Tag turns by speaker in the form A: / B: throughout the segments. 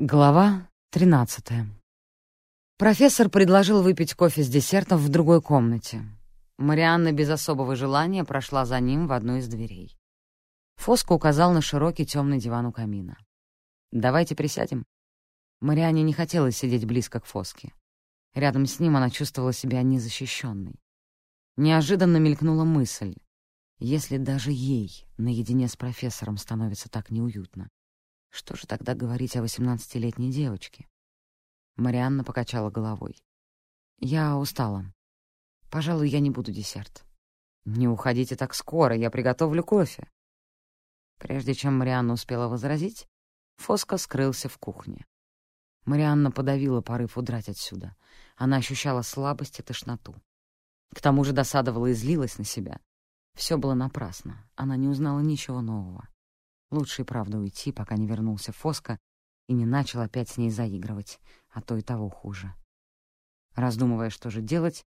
A: Глава 13. Профессор предложил выпить кофе с десертом в другой комнате. Марианна без особого желания прошла за ним в одну из дверей. Фоско указал на широкий темный диван у камина. «Давайте присядем». Марианне не хотелось сидеть близко к Фоске. Рядом с ним она чувствовала себя незащищенной. Неожиданно мелькнула мысль. Если даже ей наедине с профессором становится так неуютно, что же тогда говорить о восемнадцатилетней девочке? Марианна покачала головой. «Я устала. Пожалуй, я не буду десерт». «Не уходите так скоро, я приготовлю кофе». Прежде чем Марианна успела возразить, Фоско скрылся в кухне. Марианна подавила порыв удрать отсюда. Она ощущала слабость и тошноту. К тому же досадовала и злилась на себя. Все было напрасно. Она не узнала ничего нового. Лучше и правда уйти, пока не вернулся Фоско и не начал опять с ней заигрывать, а то и того хуже. Раздумывая, что же делать,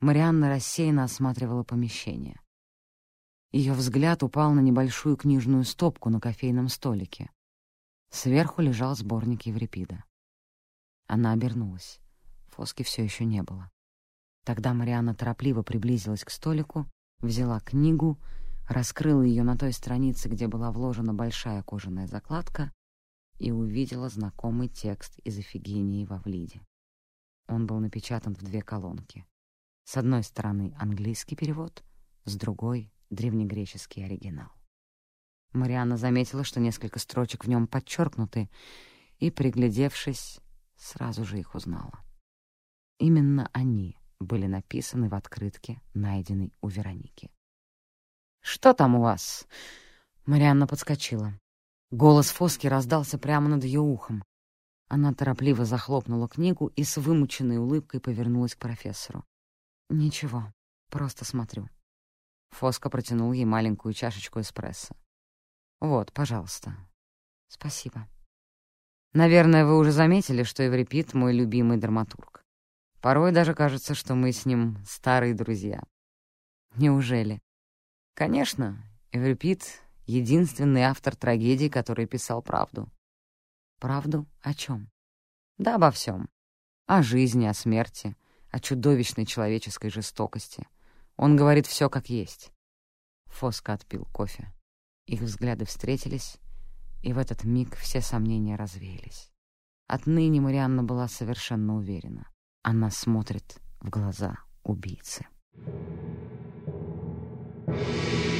A: Марианна рассеянно осматривала помещение. Ее взгляд упал на небольшую книжную стопку на кофейном столике. Сверху лежал сборник Еврипида. Она обернулась. Фоски все еще не было. Тогда Марианна торопливо приблизилась к столику, взяла книгу раскрыла ее на той странице, где была вложена большая кожаная закладка, и увидела знакомый текст из Эфигении во Влиде. Он был напечатан в две колонки. С одной стороны английский перевод, с другой — древнегреческий оригинал. Марианна заметила, что несколько строчек в нем подчеркнуты, и, приглядевшись, сразу же их узнала. Именно они были написаны в открытке, найденной у Вероники. «Что там у вас?» Марианна подскочила. Голос Фоски раздался прямо над ее ухом. Она торопливо захлопнула книгу и с вымученной улыбкой повернулась к профессору. «Ничего, просто смотрю». Фоска протянул ей маленькую чашечку эспрессо. «Вот, пожалуйста». «Спасибо». «Наверное, вы уже заметили, что Эврипид — мой любимый драматург. Порой даже кажется, что мы с ним старые друзья». «Неужели?» Конечно, Эврипид — единственный автор трагедии, который писал правду. Правду о чем? Да обо всем. О жизни, о смерти, о чудовищной человеческой жестокости. Он говорит все как есть. Фоска отпил кофе. Их взгляды встретились, и в этот миг все сомнения развеялись. Отныне Марианна была совершенно уверена. Она смотрит в глаза убийцы. Thank you. you